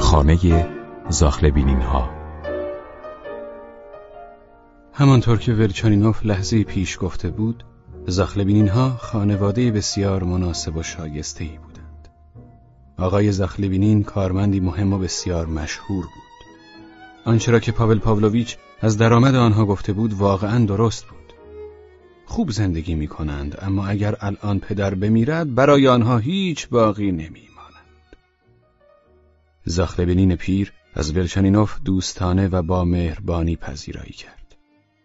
خانه زاخلبینین ها همانطور که ولچانینوف لحظه پیش گفته بود زاخلبینین ها خانواده بسیار مناسب و شایسته ای بودند. آقای زاخلبینین کارمندی مهم و بسیار مشهور بود. آنچه را که پاول پاولویچ از درآمد آنها گفته بود واقعا درست بود. خوب زندگی می کنند اما اگر الان پدر بمیرد برای آنها هیچ باقی نمی زاخلبینین پیر از ولچانینوف دوستانه و با مهربانی پذیرایی کرد.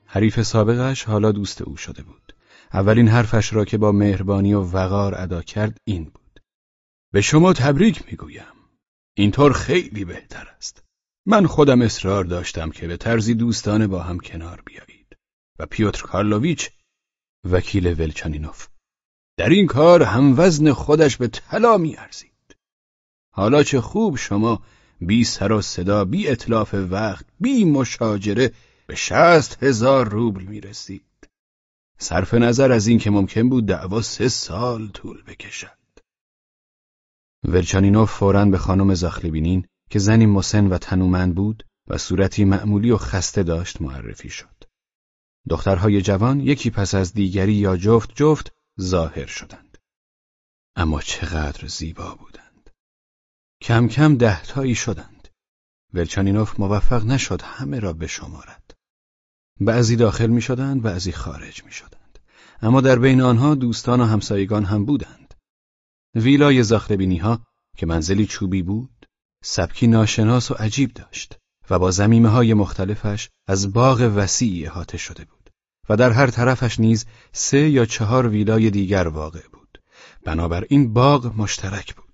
حریف سابقش حالا دوست او شده بود. اولین حرفش را که با مهربانی و وقار ادا کرد این بود. به شما تبریک می‌گویم. اینطور خیلی بهتر است. من خودم اصرار داشتم که به طرزی دوستانه با هم کنار بیایید. و پیوتر کارلوویچ وکیل ولچانینوف در این کار هم وزن خودش به طلا میارزید. حالا چه خوب شما بی سر و صدا بی اطلاف وقت بی مشاجره به شست هزار روبل می‌رسید صرف نظر از این که ممکن بود دعوا سه سال طول بکشد ولچانینوف فوراً به خانم زاخلبینین که زنی مسن و تنومند بود و صورتی معمولی و خسته داشت معرفی شد. دخترهای جوان یکی پس از دیگری یا جفت جفت ظاهر شدند. اما چقدر زیبا بودند. کم کم دهتایی شدند. ولچانینوف موفق نشد همه را بشمارد. بعضی داخل می شدند، بعضی خارج می شدند. اما در بین آنها دوستان و همسایگان هم بودند. ویلای زاخربینی ها که منزلی چوبی بود، سبکی ناشناس و عجیب داشت و با زمیمه های مختلفش از باغ وسیعی احاطه شده بود و در هر طرفش نیز سه یا چهار ویلای دیگر واقع بود. بنابراین باغ مشترک بود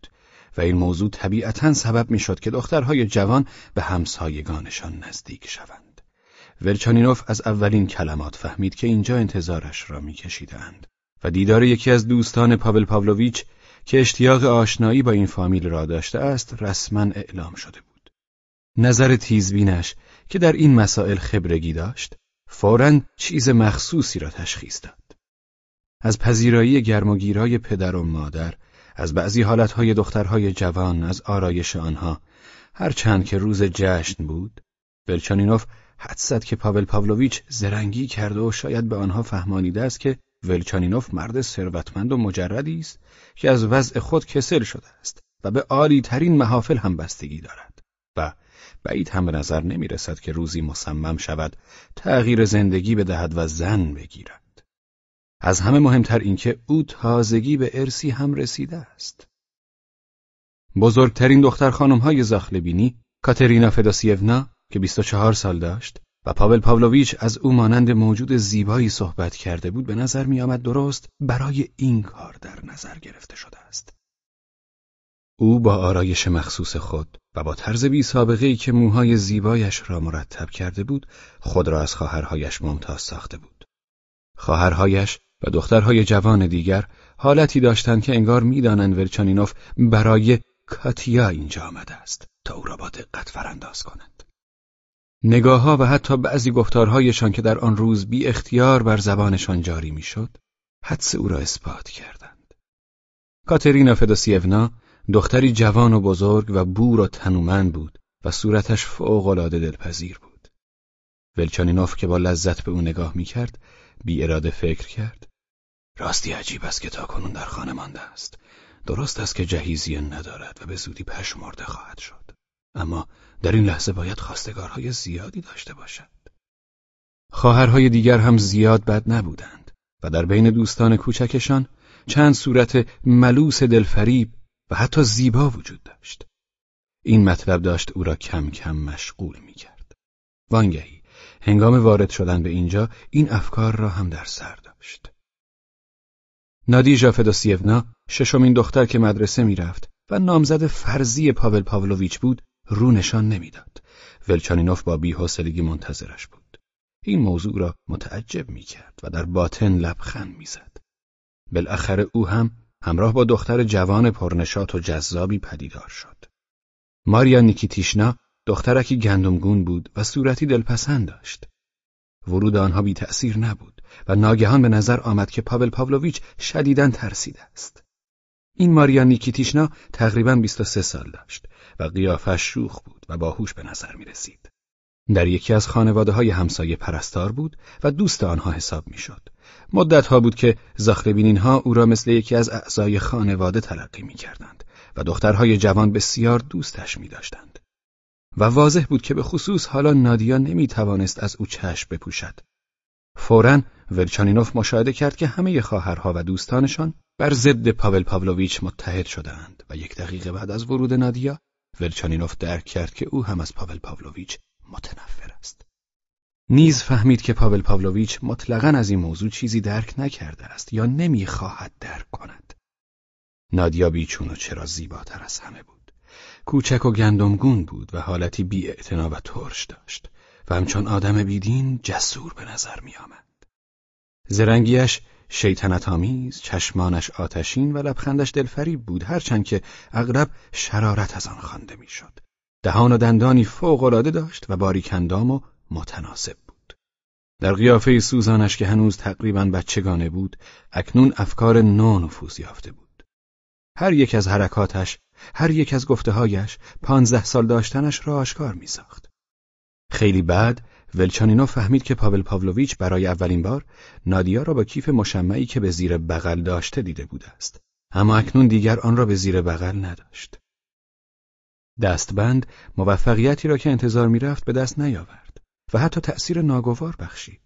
و این موضوع طبیعتا سبب می‌شد که دخترهای جوان به همسایگانشان نزدیک شوند. ولچانینوف از اولین کلمات فهمید که اینجا انتظارش را میکشیدند و دیدار یکی از دوستان پاول پاولویچ که اشتیاق آشنایی با این فامیل را داشته است رسما اعلام شده بود. نظر تیزبینش که در این مسائل خبرگی داشت فوراً چیز مخصوصی را تشخیص داد. از پذیرایی گرمگیرای پدر و مادر، از بعضی حالتهای دخترهای جوان، از آرایش آنها، هرچند که روز جشن بود، ولچانینوف حد که پاول پاولویچ زرنگی کرده و شاید به آنها فهمانیده است که ولچانینوف مرد ثروتمند و مجردی است که از وضع خود کسل شده است و به عالی ترین محافل هم بستگی دارد و بعید هم به نظر نمی رسد که روزی مصمم شود تغییر زندگی بدهد و زن بگیرد. از همه مهمتر اینکه او تازگی به ارسی هم رسیده است بزرگترین دختر خانم های زاخلبینی کاترینا فداسیونا که 24 سال داشت و پاول پاولویچ از او مانند موجود زیبایی صحبت کرده بود به نظر می آمد درست برای این کار در نظر گرفته شده است. او با آرایش مخصوص خود و با طرز بی سابقه ای که موهای زیبایش را مرتب کرده بود خود را از خواهرهایش ممتاز ساخته بود. خواهرهایش و دخترهای جوان دیگر حالتی داشتند که انگار می‌دانند ورچانینوف برای کاتیا اینجا آمده است تا او را با دقت فرانداز کنند. نگاهها و حتی بعضی گفتارهایشان که در آن روز بی اختیار بر زبانشان جاری می‌شد، حدس او را اثبات کردند. کاترینا فدوسیونا دختری جوان و بزرگ و بور و تنومند بود و صورتش فوقالعاده دلپذیر بود. ولچانینوف که با لذت به او نگاه می‌کرد، بی اراده فکر کرد. راستی عجیب است که تا کنون در خانه مانده است. درست است که جهیزیه ندارد و به زودی پشمرده خواهد شد. اما در این لحظه باید خواستگارهای زیادی داشته باشد. خواهرهای دیگر هم زیاد بد نبودند و در بین دوستان کوچکشان چند صورت ملوس دلفریب و حتی زیبا وجود داشت. این مطلب داشت او را کم کم مشغول می کرد. وانگهی هنگام وارد شدن به اینجا این افکار را هم در سر داشت. نادیژا فدوسیونا ششمین دختر که مدرسه می‌رفت و نامزد فرزی پاول پاولویچ بود رو نشان نمی‌داد. ولچانینوف با بیحوصلگی منتظرش بود. این موضوع را متعجب می‌کرد و در باطن لبخند می‌زد. بالاخره او هم همراه با دختر جوان پرنشات و جذابی پدیدار شد. ماریا نیکیتیشنا دخترکی گندمگون بود و صورتی دلپسند داشت. ورود آنها بی تأثیر نبود و ناگهان به نظر آمد که پاول پاولویچ شدیداً ترسیده است. این ماریا نیکیتیشنا تقریباً 23 سال داشت و قیافش شوخ بود و باهوش به نظر می رسید. در یکی از خانواده های همسایه پرستار بود و دوست آنها حساب می شد. مدت ها بود که زاخربینین ها او را مثل یکی از اعضای خانواده تلقی می کردند و دخترهای جوان بسیار دوستش می داشتند. و واضح بود که به خصوص حالا نادیا نمی توانست از او چشم بپوشد. فورا ولچانینوف مشاهده کرد که همه خواهرها و دوستانشان بر ضد پاول پاولویچ متحد شدهاند و یک دقیقه بعد از ورود نادیا ولچانینوف درک کرد که او هم از پاول پاولویچ متنفر است. نیز فهمید که پاول پاولویچ مطلقا از این موضوع چیزی درک نکرده است یا نمی‌خواهد درک کند. نادیا بیچون و چرا زیباتر از همه بود. کوچک و گندمگون بود و حالتی بی و ترش داشت و همچون آدم بیدین جسور به نظر می آمد. زرنگیش شیطنت آمیز، چشمانش آتشین و لبخندش دلفریب بود هرچند که اغرب شرارت از آن خوانده می‌شد. دهان و دندانی فوقالعاده داشت و باریکندام و متناسب بود. در قیافه سوزانش که هنوز تقریبا بچگانه بود، اکنون افکار نو نفوذ یافته بود. هر یک از حرکاتش، هر یک از گفتههایش پانزده سال داشتنش را آشکار می ساخت. خیلی بعد ولچانینو فهمید که پاول پاولویچ برای اولین بار نادیا را با کیف مشمعی که به زیر بغل داشته دیده بوده است. اما اکنون دیگر آن را به زیر بغل نداشت. دستبند موفقیتی را که انتظار می‌رفت به دست نیاورد و حتی تأثیر ناگوار بخشید.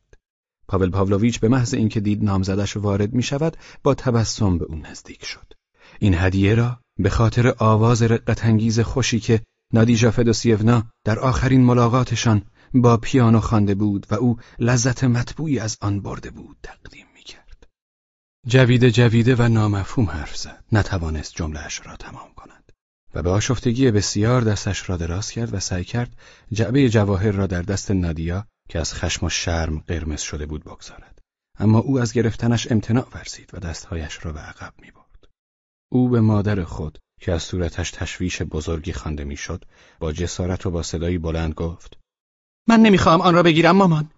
پاول پاولویچ به محض اینکه دید نامزدش وارد می شود با تبسم به او نزدیک شد. این هدیه را به خاطر آواز رقتانگیز خوشی که نادیجا فدوسیونا در آخرین ملاقاتشان با پیانو خوانده بود و او لذت مطبوعی از آن برده بود تقدیم می کرد. جویده جویده و نامفهوم حرف زد نتوانست جملهاش را تمام کند و به آشفتگی بسیار دستش را دراز کرد و سعی کرد جعبه جواهر را در دست نادیا که از خشم و شرم قرمز شده بود بگذارد اما او از گرفتنش امتناع ورزید و دستهایش را به عقب می برد. او به مادر خود که از صورتش تشویش بزرگی خوانده می‌شد با جسارت و با صدایی بلند گفت من نمی‌خواهم آن را بگیرم مامان.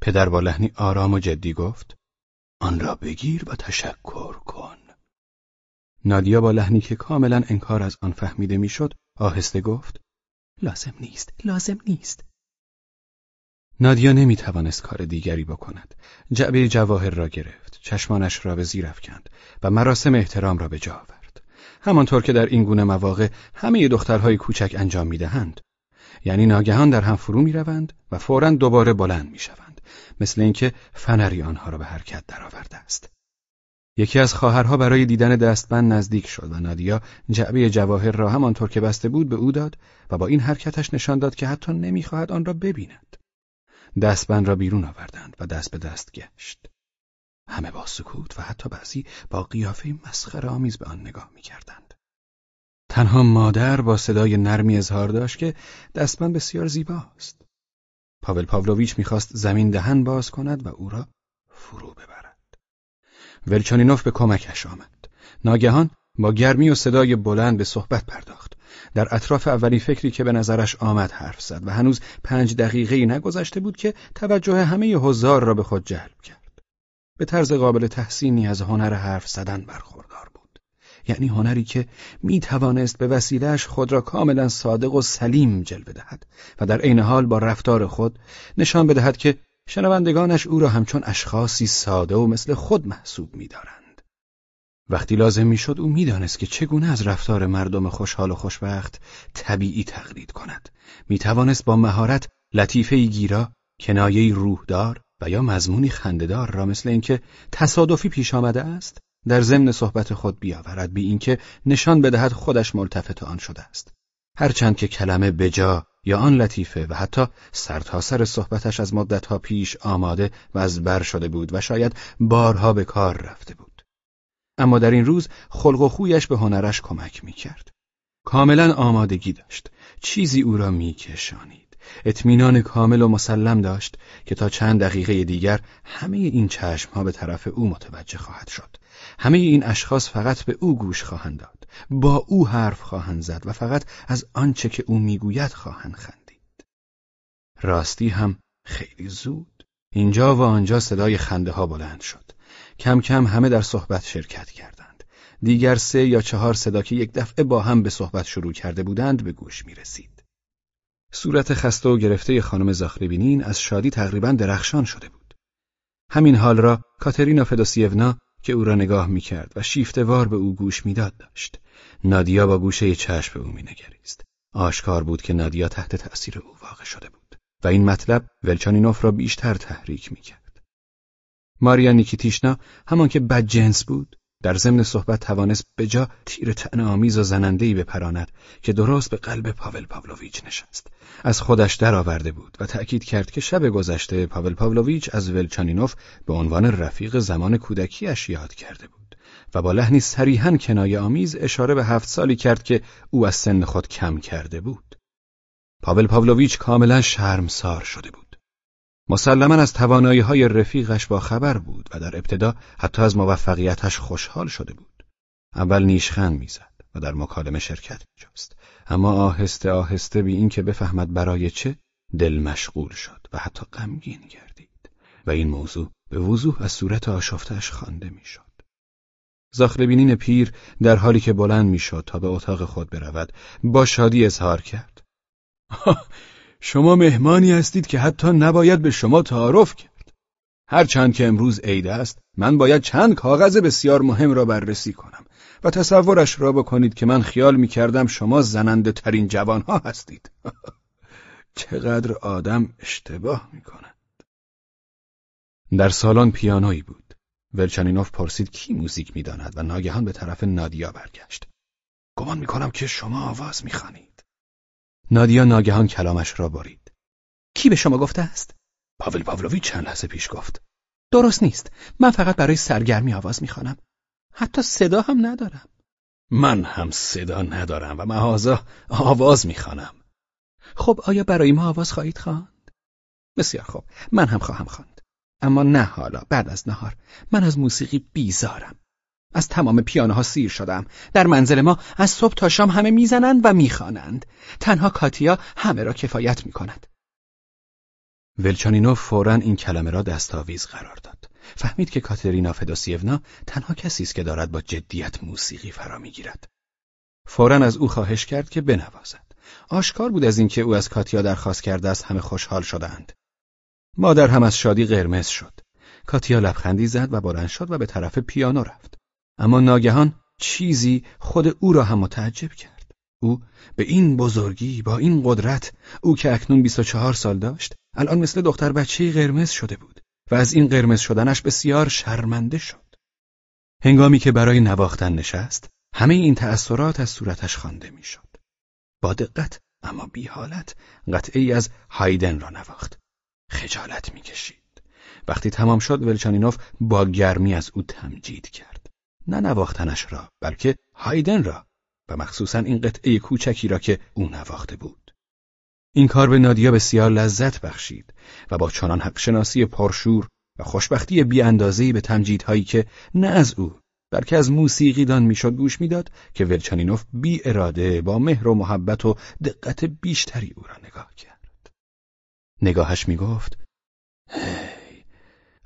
پدر با لحنی آرام و جدی گفت آن را بگیر و تشکر کن. نادیا با لحنی که کاملا انکار از آن فهمیده می‌شد آهسته گفت لازم نیست لازم نیست. نادیا نمی توانست کار دیگری بکند. جعبه جواهر را گرفت چشمانش را به زیر افکند و مراسم احترام را به جا آورد. همانطور که در این گونه مواقع همه دخترهای کوچک انجام می‌دهند یعنی ناگهان در هم فرو می روند و فورا دوباره بلند می شوند مثل اینکه فنری آنها را به حرکت درآورده است. یکی از خواهرها برای دیدن دستبند نزدیک شد و نادیا جعبه جواهر را همانطور که بسته بود به او داد و با این حرکتش نشان داد که حتی نمی‌خواهد آن را ببیند. دستبند را بیرون آوردند و دست به دست گشت. همه با سکوت و حتی بعضی با قیافه مسخره آمیز به آن نگاه می‌کردند. تنها مادر با صدای نرمی اظهار داشت که دستمن بسیار زیباست. پاول پاولویچ می‌خواست زمین دهن باز کند و او را فرو ببرد. ولچانینوف به کمکش آمد. ناگهان با گرمی و صدای بلند به صحبت پرداخت. در اطراف اولین فکری که به نظرش آمد حرف زد و هنوز پنج دقیقه نگذشته بود که توجه همه هزار را به خود جلب کرد. به طرز قابل تحسینی از هنر حرف زدن برخوردار بود. یعنی هنری که می توانست به وسیلهش خود را کاملا صادق و سلیم جلوه دهد و در عین حال با رفتار خود نشان بدهد که شنوندگانش او را همچون اشخاصی ساده و مثل خود محسوب می‌دارند. وقتی لازم می‌شد او می‌دانست که چگونه از رفتار مردم خوشحال و خوشبخت طبیعی تقلید کند. می توانست با مهارت لطیفه گیرا، کنایه روحدار و یا مضمونی خندهدار را مثل اینکه تصادفی پیش آمده است در ضمن صحبت خود بیاورد بی اینکه نشان بدهد خودش ملتفت آن شده است. هرچند که کلمه بجا یا آن لطیفه و حتی سرتاسر سر صحبتش از مدتها پیش آماده و از بر شده بود و شاید بارها به کار رفته بود. اما در این روز خلق و خویش به هنرش کمک می کرد. کاملا آمادگی داشت. چیزی او را میکشانید. اطمینان کامل و مسلم داشت که تا چند دقیقه دیگر همه این چشمها به طرف او متوجه خواهد شد. همه این اشخاص فقط به او گوش خواهند داد با او حرف خواهند زد و فقط از آنچه که او می‌گوید خواهند خندید راستی هم خیلی زود اینجا و آنجا صدای خنده ها بلند شد کم کم همه در صحبت شرکت کردند دیگر سه یا چهار صدا که یک دفعه با هم به صحبت شروع کرده بودند به گوش می رسید. صورت خسته و گرفته خانم زاخربینین از شادی تقریبا درخشان شده بود. همین حال را کاترینا فدوسیونا که او را نگاه می کرد و شیفتوار به او گوش می‌داد داشت. نادیا با گوشه چشم به او مینگریست. آشکار بود که نادیا تحت تأثیر او واقع شده بود و این مطلب ولچانینوف را بیشتر تحریک می‌کرد. ماریا نیکیتیشنا همان که بدجنس بود در ضمن صحبت توانست به جا تیر تن آمیز و زنندهی بپراند که درست به قلب پاول پاولویچ نشست. از خودش درآورده بود و تأکید کرد که شب گذشته پاول پاولویچ از ولچانینوف به عنوان رفیق زمان کودکیش یاد کرده بود و با لحنی صریحا کنایه آمیز اشاره به هفت سالی کرد که او از سن خود کم کرده بود. پاول پاولویچ کاملا شرمسار شده بود. مسلما از توانایی های رفیقش با خبر بود و در ابتدا حتی از موفقیتش خوشحال شده بود. اول نیشخند می‌زد و در مکالمه شرکت میجست اما آهسته آهسته بی اینکه بفهمد برای چه دل مشغول شد و حتی غمگین گردید و این موضوع به وضوح از صورت آشفتش خوانده می‌شد. زاخربینین پیر در حالی که بلند می‌شد تا به اتاق خود برود با شادی اظهار کرد. شما مهمانی هستید که حتی نباید به شما تعارف کرد. هرچند که امروز عید است، من باید چند کاغذ بسیار مهم را بررسی کنم و تصورش را بکنید که من خیال می کردم شما زننده ترین جوان ها هستید. چقدر آدم اشتباه می کند. در سالن پیانویی بود. ولچنینوف پرسید کی موزیک می‌داند و ناگهان به طرف نادیا برگشت. گمان می کنم که شما آواز می نادیا ناگهان کلامش را برید. کی به شما گفته است؟ پاول پاولویچ چند لحظه پیش گفت. درست نیست. من فقط برای سرگرمی آواز می‌خوانم. حتی صدا هم ندارم. من هم صدا ندارم و مهازا آواز می‌خوانم. خب آیا برای ما آواز خواهید خواند؟ بسیار خوب. من هم خواهم خواند. اما نه حالا بعد از نهار. من از موسیقی بیزارم. از تمام پیانوها سیر شدم. در منزل ما از صبح تا شام همه می‌زنند و می‌خوانند. تنها کاتیا همه را کفایت می‌کند. ولچانینو فورا این کلمه را دستاویز قرار داد. فهمید که کاترینا فدوسیونا تنها کسی است که دارد با جدیت موسیقی فرا می‌گیرد. فورا از او خواهش کرد که بنوازد. آشکار بود از اینکه او از کاتیا درخواست کرده است همه خوشحال شدند. مادر هم از شادی قرمز شد. کاتیا لبخندی زد و بلند شد و به طرف پیانو رفت. اما ناگهان چیزی خود او را هم متعجب کرد. او به این بزرگی با این قدرت او که اکنون 24 سال داشت الان مثل دختر بچه قرمز شده بود و از این قرمز شدنش بسیار شرمنده شد. هنگامی که برای نواختن نشست همه این تأثیرات از صورتش خوانده می‌شد. با دقت اما بی حالت قطعی از هایدن را نواخت. خجالت می‌کشید. وقتی تمام شد ولچانینوف با گرمی از او تمجید کرد. نه نواختنش را بلکه هایدن را و مخصوصا این قطعه کوچکی را که او نواخته بود. این کار به نادیا بسیار لذت بخشید و با چنان حقشناسی پرشور و خوشبختی بیاندازهای به تمجیدهایی که نه از او بلکه از موسیقیدان می‌شد گوش می‌داد که ولچانینوف بی اراده با مهر و محبت و دقت بیشتری او را نگاه کرد. نگاهش می‌گفت هی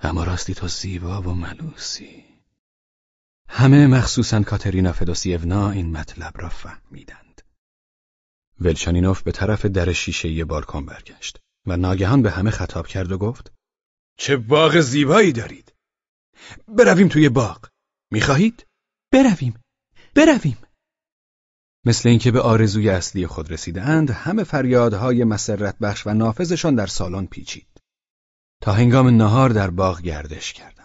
اما راستی تو زیبا و ملوسی. همه مخصوصا کاترینا فدوسیونا این مطلب را فهمیدند. ولشانینوف به طرف در شیشه بالکن برگشت و ناگهان به همه خطاب کرد و گفت چه باغ زیبایی دارید. برویم توی باغ. می‌خواهید؟ برویم. برویم. مثل اینکه به آرزوی اصلی خود رسیدند همه فریادهای مسرت بخش و نافذشان در سالن پیچید. تا هنگام نهار در باغ گردش کرد.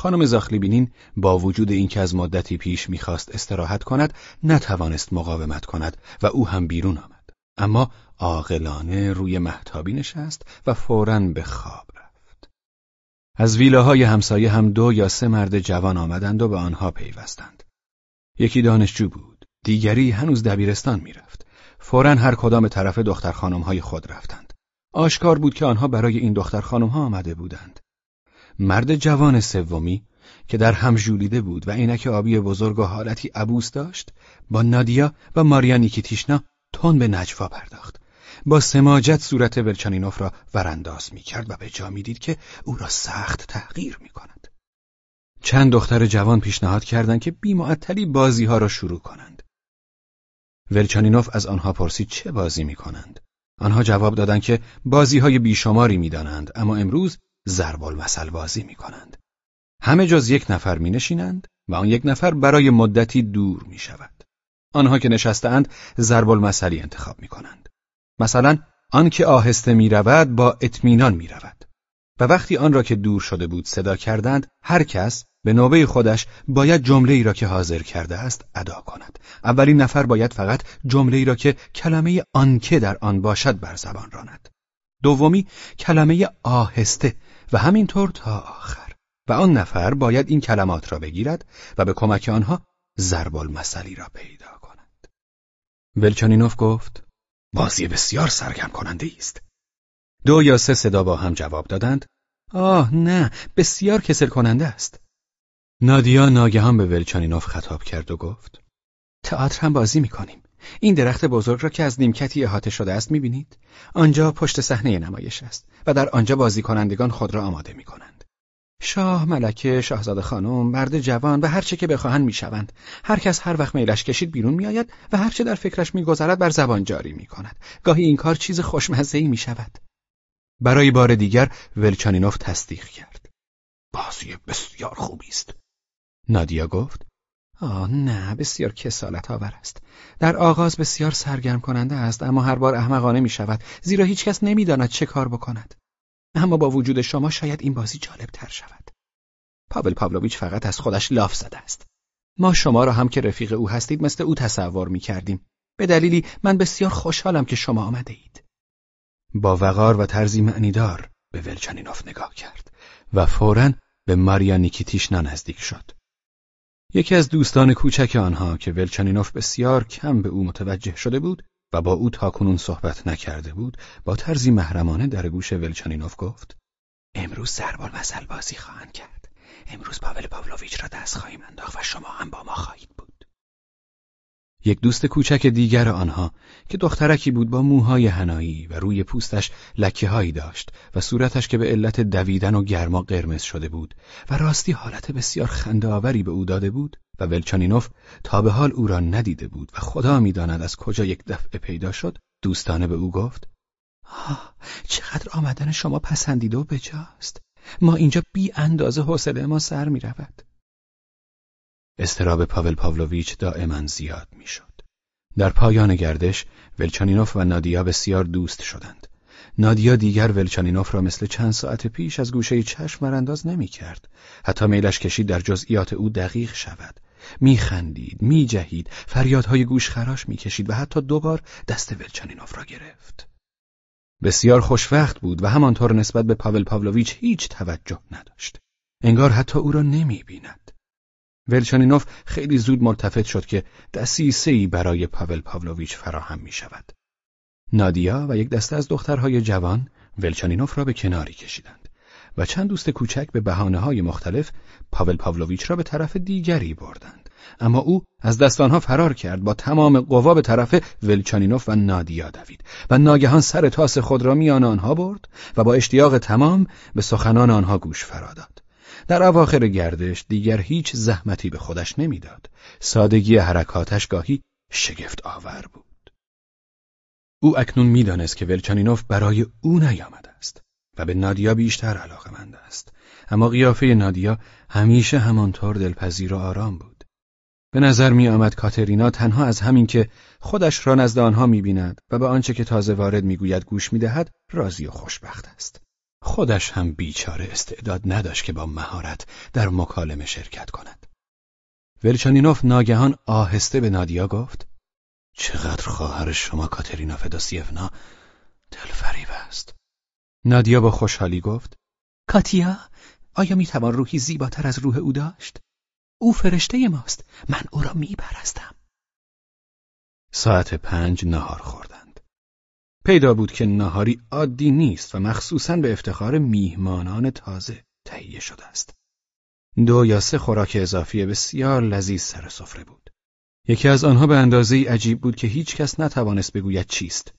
خانم زاخلیبینین با وجود اینکه از مدتی پیش می‌خواست استراحت کند نتوانست مقاومت کند و او هم بیرون آمد. اما عاقلانه روی محتابی نشست و فوراً به خواب رفت. از ویلاهای همسایه هم دو یا سه مرد جوان آمدند و به آنها پیوستند. یکی دانشجو بود دیگری هنوز دبیرستان می‌رفت. فوراً هر کدام طرف دختر های خود رفتند. آشکار بود که آنها برای این دختر ها آمده بودند. مرد جوان سومی که در هم ژولیده بود و عینک آبی بزرگ و حالتی عبوس داشت با نادیا و ماریا نیکیتیشنا تون به نجوا پرداخت با سماجت صورت ولچانینوف را ورانداز می کرد و به جا می دید که او را سخت تحقیر می کند. چند دختر جوان پیشنهاد کردند که بیمعطلی بازی ها را شروع کنند. ولچانینوف از آنها پرسید چه بازی می کنند. آنها جواب دادند که بازی های بیشماری می دانند اما امروز ضرب المثل بازی می کنند. همه جز یک نفر می نشینند و آن یک نفر برای مدتی دور می شود. آنها که نشستند ضرب المثلی انتخاب می کنند. مثلا آنکه آهسته می رود با اطمینان می رود. و وقتی آن را که دور شده بود صدا کردند هر کس به نوبه خودش باید جمله ای را که حاضر کرده است ادا کند. اولین نفر باید فقط جمله ای را که کلمه آنکه در آن باشد بر زبان راند. دومی کلمه آهسته و همینطور تا آخر. و آن نفر باید این کلمات را بگیرد و به کمک آنها ضرب المثلی را پیدا کند. ولچانینوف گفت بازی بسیار سرگرم کننده است. دو یا سه صدا با هم جواب دادند آه نه بسیار کسل کننده است. نادیا ناگهان به ولچانینوف خطاب کرد و گفت تئاتر هم بازی می‌کنیم. این درخت بزرگ را که از نیمکتی احاطه شده است می‌بینید؟ آنجا پشت صحنه نمایش است و در آنجا بازی کنندگان خود را آماده می‌کنند. شاه، ملکه، شاهزاده خانم، مرد جوان و هر چه که بخواهند می‌شوند. هر کس هر وقت میلش کشید بیرون میآید و هر چه در فکرش میگذرد بر زبان جاری می‌کند. گاهی این کار چیز خوشمزه می شود. برای بار دیگر ولچانینوف تصدیق کرد. بازی بسیار خوبی است. نادیا گفت آه نه بسیار کسالت آور است. در آغاز بسیار سرگرم کننده است اما هر بار احمقانه می شود زیرا هیچ کس نمی داند چه کار بکند. اما با وجود شما شاید این بازی جالب تر شود. پاول پاولویچ فقط از خودش لاف زده است. ما شما را هم که رفیق او هستید مثل او تصور می کردیم به دلیلی من بسیار خوشحالم که شما آمده اید. با وقار و طرزی معنیدار به ولچانینوف نگاه کرد و فوراً به ماریا نیکیتیشنا نزدیک شد. یکی از دوستان کوچک آنها که ولچانینوف بسیار کم به او متوجه شده بود و با او تاکنون صحبت نکرده بود با طرزی محرمانه در گوش ولچانینوف گفت امروز سربال مسل بازی خواهند کرد. امروز پاول پاولویچ را دست خواهیم انداخت و شما هم با ما خواهید یک دوست کوچک دیگر آنها که دخترکی بود با موهای هنایی و روی پوستش لکه هایی داشت و صورتش که به علت دویدن و گرما قرمز شده بود و راستی حالت بسیار خندهآوری به او داده بود و ولچانینوف تا به حال او را ندیده بود و خدا می‌داند از کجا یک دفعه پیدا شد دوستانه به او گفت آه چقدر آمدن شما پسندیده و بجاست ما اینجا بی اندازه حوصله ما سر می رود. استراب پاول پاولویچ دائما زیاد می‌شد. در پایان گردش ولچانینوف و نادیا بسیار دوست شدند. نادیا دیگر ولچانینوف را مثل چند ساعت پیش از گوشه چشم مرانداز نمی کرد. حتی میلش کشید در جزئیات او دقیق شود. میخندید، میجهید، فریادهای گوشخراش می‌کشید و حتی دوبار دست ولچانینوف را گرفت. بسیار خوشوقت بود و همانطور نسبت به پاول پاولویچ هیچ توجه نداشت. انگار حتی او را نمی بیند. ولچانینوف خیلی زود ملتفت شد که دسیسه برای پاول پاولویچ فراهم می شود. نادیا و یک دسته از دخترهای جوان ولچانینوف را به کناری کشیدند و چند دوست کوچک به بحانه های مختلف پاول پاولویچ را به طرف دیگری بردند اما او از دستانها فرار کرد با تمام قوا به طرف ولچانینوف و نادیا دوید و ناگهان سر تاس خود را میان آنها برد و با اشتیاق تمام به سخنان آنها گوش فراداد در اواخر گردش دیگر هیچ زحمتی به خودش نمی‌داد. سادگی حرکاتش گاهی شگفت آور بود. او اکنون می‌دانست که ولچانینوف برای او نیامده است و به نادیا بیشتر علاقمند است. اما قیافه نادیا همیشه همانطور دلپذیر و آرام بود. به نظر می آمد کاترینا تنها از همین که خودش را نزد آنها می بیند و به آنچه که تازه وارد می گوید گوش می دهد راضی و خوشبخت است. خودش هم بیچاره استعداد نداشت که با مهارت در مکالمه شرکت کند. ولچانینوف ناگهان آهسته به نادیا گفت چقدر خواهر شما کاترینا فداسیفنا دلفریب است. نادیا با خوشحالی گفت کاتیا آیا می‌توان روحی زیباتر از روح او داشت؟ او فرشته ماست من او را میپرستم. ساعت پنج نهار خوردند. پیدا بود که ناهاری عادی نیست و مخصوصا به افتخار میهمانان تازه تهیه شده است. دو یا سه خوراک اضافی بسیار لذیذ سر سفره بود. یکی از آنها به اندازه عجیب بود که هیچ کس نتوانست بگوید چیست.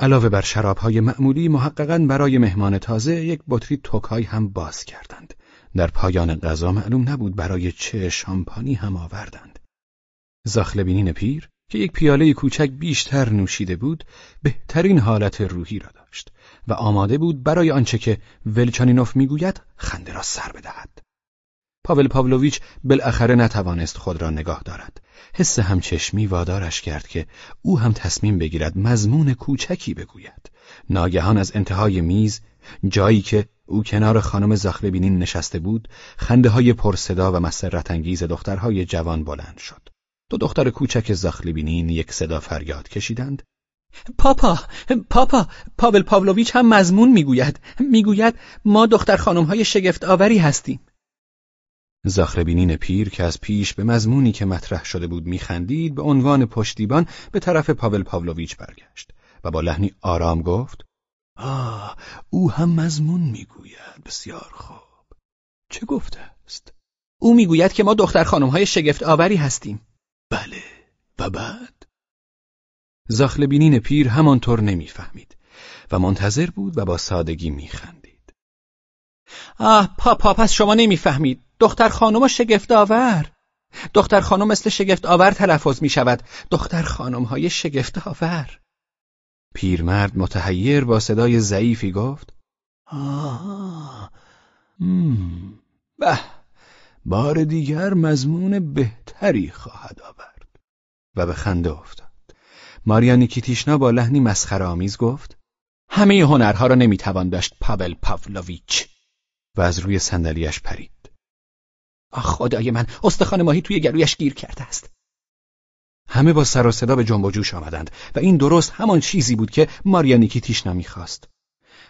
علاوه بر شرابهای معمولی محققا برای مهمان تازه یک بطری توکای هم باز کردند. در پایان غذا معلوم نبود برای چه شامپانی هم آوردند. زاخلبینین پیر که یک پیاله کوچک بیشتر نوشیده بود بهترین حالت روحی را داشت و آماده بود برای آنچه که ولچانینوف می‌گوید خنده را سر بدهد. پاول پاولویچ بالاخره نتوانست خود را نگاه دارد. حس همچشمی وادارش کرد که او هم تصمیم بگیرد مضمون کوچکی بگوید. ناگهان از انتهای میز جایی که او کنار خانم زاخلبینین نشسته بود خنده های پرصدا و مسرت انگیز دخترهای جوان بلند شد. دو دختر کوچک زاخلبینین یک صدا فریاد کشیدند. پاپا پاپا پاول پاولویچ هم مضمون می‌گوید. می‌گوید ما دختر خانم های شگفت آوری هستیم زاخربینین پیر که از پیش به مضمونی که مطرح شده بود میخندید به عنوان پشتیبان به طرف پاول پاولویچ برگشت و با لحنی آرام گفت آه او هم مضمون می‌گوید بسیار خوب. چه گفته است؟ او می‌گوید که ما دختر خانم های شگفت آوری هستیم. بله. و بعد؟ زاخلبینین پیر همانطور نمی‌فهمید و منتظر بود و با سادگی میخندید. آه پاپا پس شما نمی‌فهمید. دختر خانم شگفت آور دختر خانم مثل شگفت آور تلفظ می شود دختر خانم های شگفت آور پیرمرد متحیر با صدای ضعیفی گفت آه به بار دیگر مضمون بهتری خواهد آورد. و به خنده افتاد. ماریا نیکیتیشنا با لحنی مسخره آمیز گفت همه هنرها را نمی‌توان داشت پاول پاولویچ. و از روی صندلیاش پرید. آخ خدای من استخوان ماهی توی گلویش گیر کرده است. همه با سر و صدا به جنب و جوش آمدند و این درست همان چیزی بود که ماریا نیکیتیشنا می‌خواست.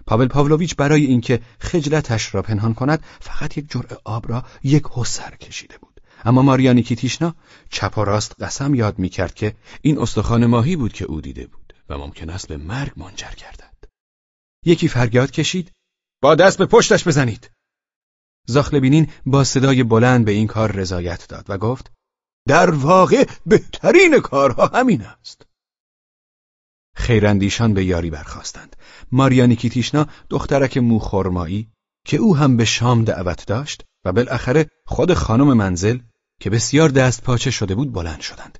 پاول پاولویچ برای اینکه خجلتش را پنهان کند فقط یک جرعه آب را یک حسر کشیده بود. اما ماریا نیکیتیشنا چپ و راست قسم یاد می‌کرد که این استخوان ماهی بود که او دیده بود و ممکن است به مرگ منجر گردد. یکی فریاد کشید با دست به پشتش بزنید. زاخلبینین با صدای بلند به این کار رضایت داد و گفت در واقع بهترین کارها همین است. خیراندیشان به یاری برخواستند ماریا نیکیتیشنا دخترک موخرمایی که او هم به شام دعوت داشت و بالاخره خود خانم منزل که بسیار دست پاچه شده بود بلند شدند.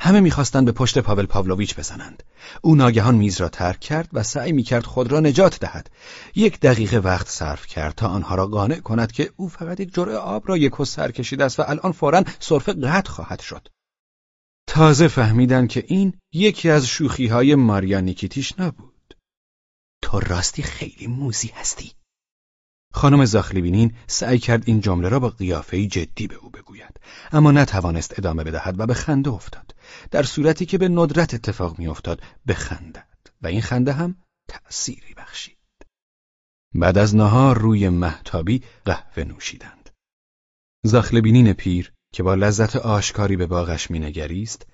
همه می‌خواستند به پشت پاول پاولویچ بزنند. او ناگهان میز را ترک کرد و سعی می‌کرد خود را نجات دهد. یک دقیقه وقت صرف کرد تا آنها را قانع کند که او فقط یک جرعه آب را یک سر کشیده است و الان فورا سرفه قطع خواهد شد. تازه فهمیدند که این یکی از شوخی های ماریا نیکیتیش نبود. تو راستی خیلی موزی هستی. خانم زاخلیبینین سعی کرد این جمله را با قیافه جدی به او بگوید اما نتوانست ادامه بدهد و به خنده افتاد در صورتی که به ندرت اتفاق میافتاد بخندد و این خنده هم تأثیری بخشید. بعد از نهار روی محتابی قهوه نوشیدند. زاخلبینین پیر که با لذت آشکاری به باغش مینگریست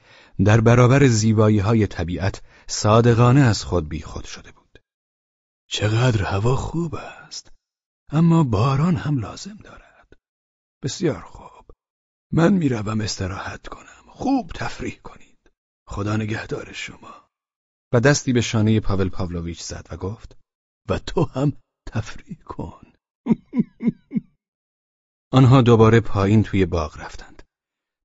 در برابر زیبایی های طبیعت صادقانه از خود بی خود شده بود. چقدر هوا خوب است اما باران هم لازم دارد. بسیار خوب. من می‌روم استراحت کنم. خوب تفریح کنید. خدا نگهدار شما. و دستی به شانه پاول پاولویچ زد و گفت و تو هم تفریح کن. آنها دوباره پایین توی باغ رفتند.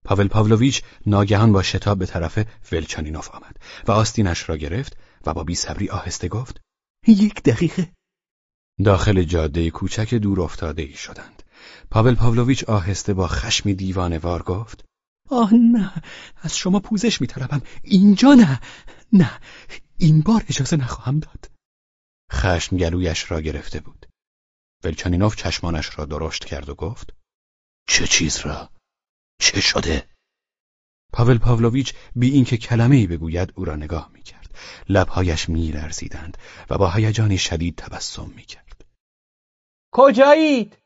پاول پاولویچ ناگهان با شتاب به طرف ولچانینوف آمد و آستینش را گرفت و با بیصبری آهسته گفت یک دقیقه. داخل جاده کوچک دور افتاده ای شدند. پاول پاولویچ آهسته با خشمی دیوانوار گفت آه نه از شما پوزش میطلبم. اینجا نه. نه این بار اجازه نخواهم داد. خشم گلویش را گرفته بود. ولچانینوف چشمانش را درشت کرد و گفت چه چیز را؟ چه شده؟ پاول پاولویچ بی اینکه کلمه ای بگوید او را نگاه می‌کرد لبهایش میلرزیدند و با هیجانی شدید تبسم می‌کرد کجایید؟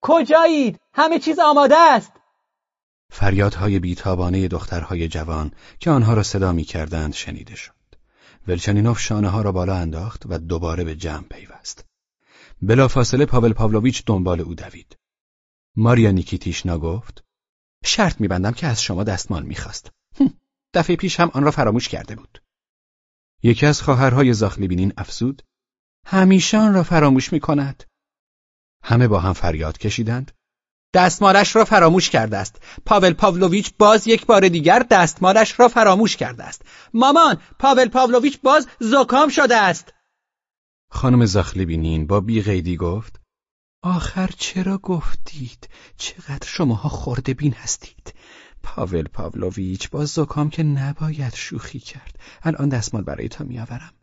کجایید؟ همه چیز آماده است فریادهای بیتابانه دخترهای جوان که آنها را صدا می‌کردند شنیده شد ولچنینوف شانه ها را بالا انداخت و دوباره به جمع پیوست بلافاصله پاول پاولویچ دنبال او دوید ماریا نیکیتیشنا گفت شرط میبندم که از شما دستمال می‌خواست. دفعه پیش هم آن را فراموش کرده بود. یکی از خواهرهای زاخلیبینین افسود همیشه آن را فراموش می‌کند. همه با هم فریاد کشیدند. دستمالش را فراموش کرده است. پاول پاولویچ باز یک بار دیگر دستمالش را فراموش کرده است. مامان پاول پاولویچ باز زکام شده است. خانم زخلبینین با بیغیدی گفت آخر چرا گفتید؟ چقدر شماها خورده بین هستید. پاول پاولویچ با زکام که نباید شوخی کرد. الان دستمال برای تا میآورم.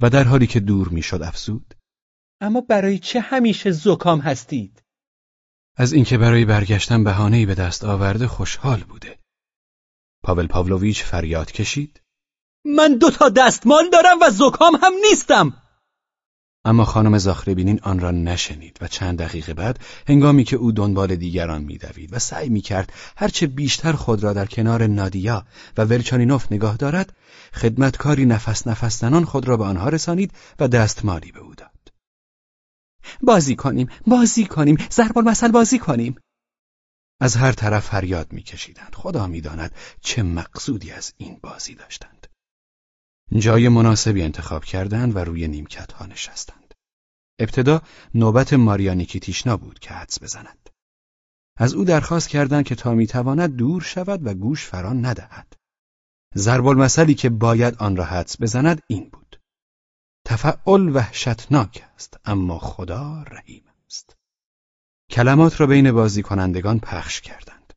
و در حالی که دور می‌شد افزود. اما برای چه همیشه زکام هستید؟ از اینکه برای برگشتن بهانه‌ای به دست آورده خوشحال بوده. پاول پاولویچ فریاد کشید. من دو تا دستمال دارم و زکام هم نیستم. اما خانم زاخربینین آن را نشنید و چند دقیقه بعد هنگامی که او دنبال دیگران میدوید و سعی می‌کرد هرچه بیشتر خود را در کنار نادیا و ولچانینوف نگاه دارد خدمتکاری نفس نفس زنان خود را به آنها رسانید و دستمالی به او داد. بازی کنیم بازی کنیم ضرب المثل بازی کنیم. از هر طرف فریاد میکشیدند. خدا می‌داند چه مقصودی از این بازی داشتند. جای مناسبی انتخاب کردند و روی نیمکت ها نشستند. ابتدا نوبت ماریا نیکیتیشنا بود که حدس بزند. از او درخواست کردند که تا می‌تواند دور شود و گوش فران ندهد. ضرب المثلی که باید آن را حدس بزند این بود. تفعل وحشتناک است اما خدا رحیم است. کلمات را بین بازی کنندگان پخش کردند.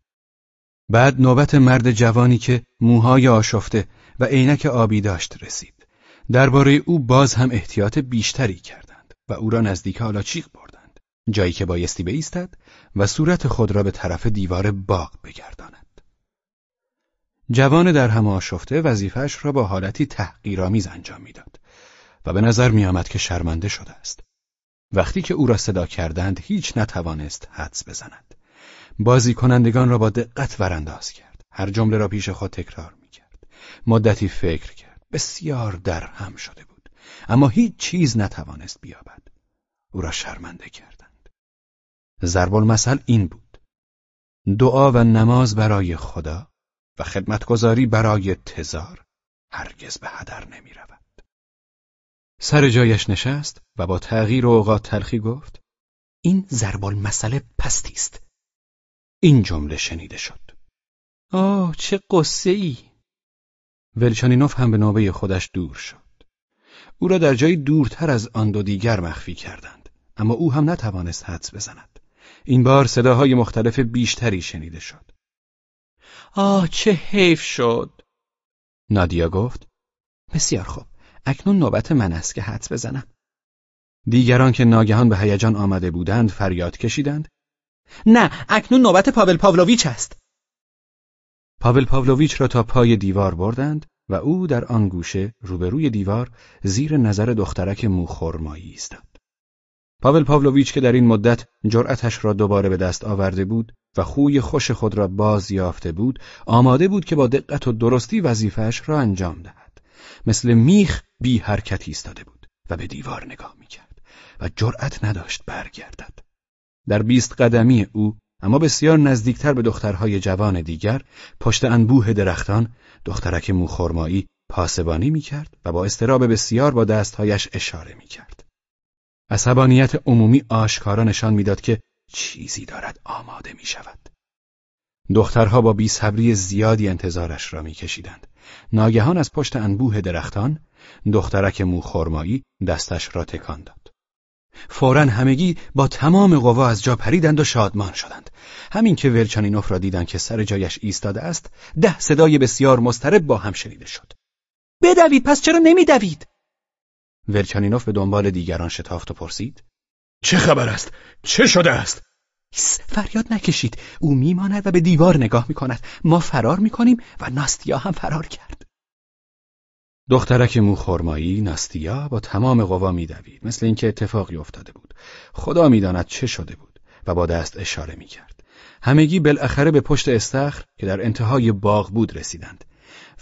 بعد نوبت مرد جوانی که موهای آشفته و عینک آبی داشت رسید. درباره او باز هم احتیاط بیشتری کردند و او را نزدیک چیق بردند. جایی که بایستی بایستد و صورت خود را به طرف دیوار باغ بگرداند. جوان در هم آشفته وظیفش را با حالتی تحقیرآمیز انجام می‌داد و به نظر می آمد که شرمنده شده است. وقتی که او را صدا کردند هیچ نتوانست حدس بزند. بازی کنندگان را با دقت ورانداز کرد. هر جمله را پیش خود تکرار مدتی فکر کرد. بسیار در هم شده بود. اما هیچ چیز نتوانست بیابد. او را شرمنده کردند. ضرب المثل این بود. دعا و نماز برای خدا و خدمتگذاری برای تزار هرگز به هدر نمی رود. سر جایش نشست و با تغییر اوقات تلخی گفت این ضرب المثل پستی است. این جمله شنیده شد. آه چه قصه ای ولچانینوف هم به نوبه خودش دور شد. او را در جایی دورتر از آن دو دیگر مخفی کردند، اما او هم نتوانست حدس بزند. این بار صداهای مختلف بیشتری شنیده شد. آه چه حیف شد. نادیا گفت. بسیار خوب. اکنون نوبت من است که حدس بزنم. دیگران که ناگهان به هیجان آمده بودند فریاد کشیدند. نه، اکنون نوبت پاول پاولویچ است. پاول پاولویچ را تا پای دیوار بردند و او در آن گوشه روبروی دیوار زیر نظر دخترک موخرمایی ایستاد. پاول پاولویچ که در این مدت جرأتش را دوباره به دست آورده بود و خوی خوش خود را باز یافته بود آماده بود که با دقت و درستی وظیفهش را انجام دهد مثل میخ بی حرکت ایستاده بود و به دیوار نگاه می‌کرد و جرأت نداشت برگردد در بیست قدمی او اما بسیار نزدیکتر به دخترهای جوان دیگر پشت انبوه درختان دخترک موخرمایی پاسبانی می‌کرد و با استراب بسیار با دستهایش اشاره می‌کرد. عصبانیت عمومی آشکارا نشان می‌داد که چیزی دارد آماده می شود. دخترها با بیصبری زیادی انتظارش را میکشیدند. ناگهان از پشت انبوه درختان دخترک موخرمایی دستش را تکان داد. فورا همگی با تمام قوا از جا پریدند و شادمان شدند. همین که ولچانینوف را دیدند که سر جایش ایستاده است ده صدای بسیار مضطرب با هم شنیده شد. بدوید پس چرا نمیدوید؟ ولچانینوف به دنبال دیگران شتافت و پرسید. چه خبر است؟ چه شده است؟ فریاد نکشید. او میماند و به دیوار نگاه می‌کند. ما فرار می‌کنیم و ناستیا هم فرار کرد. دخترک موخرمایی ناستیا با تمام قوا میدوید. مثل اینکه اتفاقی افتاده بود. خدا می‌داند چه شده بود و با دست اشاره می‌کرد. همگی بالاخره به پشت استخر که در انتهای باغ بود رسیدند.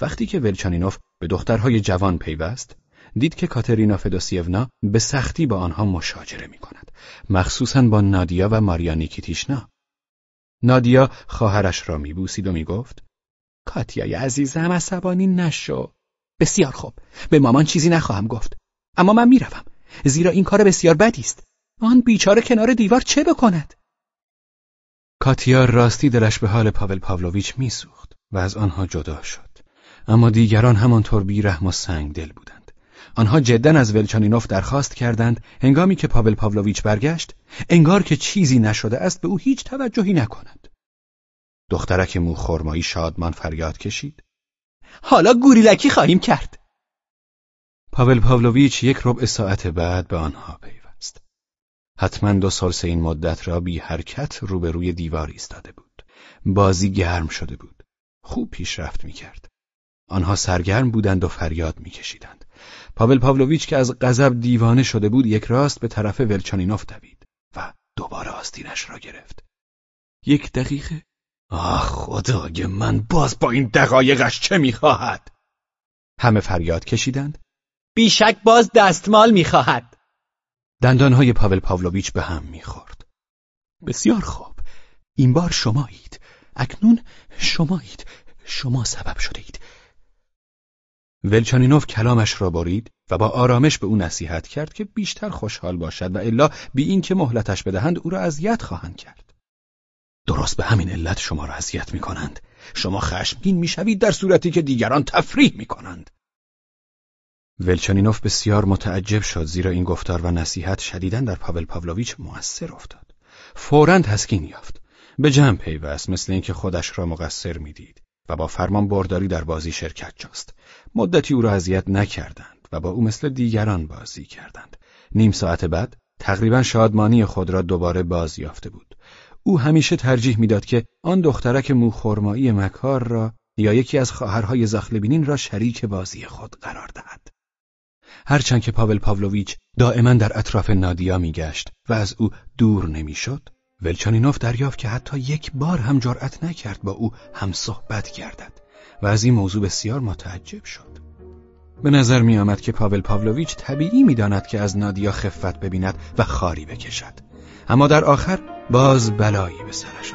وقتی که ولچانینوف به دخترهای جوان پیوست دید که کاترینا فدوسیونا به سختی با آنها مشاجره می کند مخصوصا با نادیا و ماریا نیکیتیشنا. نادیا خواهرش را میبوسید و می‌گفت کاتیای عزیزم عصبانی نشو. بسیار خوب. به مامان چیزی نخواهم گفت. اما من می‌روم. زیرا این کار بسیار بدی است. آن بیچاره کنار دیوار چه بکند؟ کاتیا راستی دلش به حال پاول پاولویچ میسوخت و از آنها جدا شد. اما دیگران همانطور بیرحم و سنگ دل بودند. آنها جدا از ولچانینوف درخواست کردند هنگامی که پاول پاولویچ برگشت انگار که چیزی نشده است به او هیچ توجهی نکند. دخترک مو خرمایی شادمان فریاد کشید. حالا گوریلکی خواهیم کرد. پاول پاولویچ یک ربع ساعت بعد به آنها پیوست. حتما دو سالس این مدت را بی حرکت روبروی دیوار ایستاده بود. بازی گرم شده بود. خوب پیشرفت می‌کرد. آنها سرگرم بودند و فریاد میکشیدند. پاول پاولویچ که از غضب دیوانه شده بود یک راست به طرف ولچانینوف دوید و دوباره آستینش را گرفت. یک دقیقه آه خدای من باز با این دقایقش چه می‌خواهد؟ همه فریاد کشیدند. بیشک باز دستمال می‌خواهد. دندانهای پاول پاولویچ به هم می‌خورد. بسیار خوب. این بار شمایید. اکنون شمایید. شما سبب شده اید ولچانینوف کلامش را برید و با آرامش به او نصیحت کرد که بیشتر خوشحال باشد و الا بی اینکه مهلتش بدهند او را اذیت خواهند کرد. درست به همین علت شما را اذیت می کنند. شما خشمگین می‌شوید در صورتی که دیگران تفریح می کنند. ولچانینوف بسیار متعجب شد زیرا این گفتار و نصیحت شدیدن در پاول پاولویچ مؤثر افتاد. فوراً تسکین یافت. به جمع پیوست مثل اینکه خودش را مقصر می‌دید و با فرمان برداری در بازی شرکت جست. مدتی او را اذیت نکردند و با او مثل دیگران بازی کردند. نیم ساعت بعد تقریبا شادمانی خود را دوباره باز یافته بود. او همیشه ترجیح می‌داد که آن دخترک موخرمایی مکار را یا یکی از خواهرهای زخلبینین را شریک بازی خود قرار دهد. هرچند که پاول پاولویچ دائما در اطراف نادیا میگشت و از او دور نمی‌شد، ولچانینوف دریافت که حتی یک بار هم جرأت نکرد با او هم صحبت گردد و از این موضوع بسیار متعجب شد. به نظر می آمد که پاول پاولویچ طبیعی می داند که از نادیا خفت ببیند و خاری بکشد. اما در آخر باز بلایی به سرش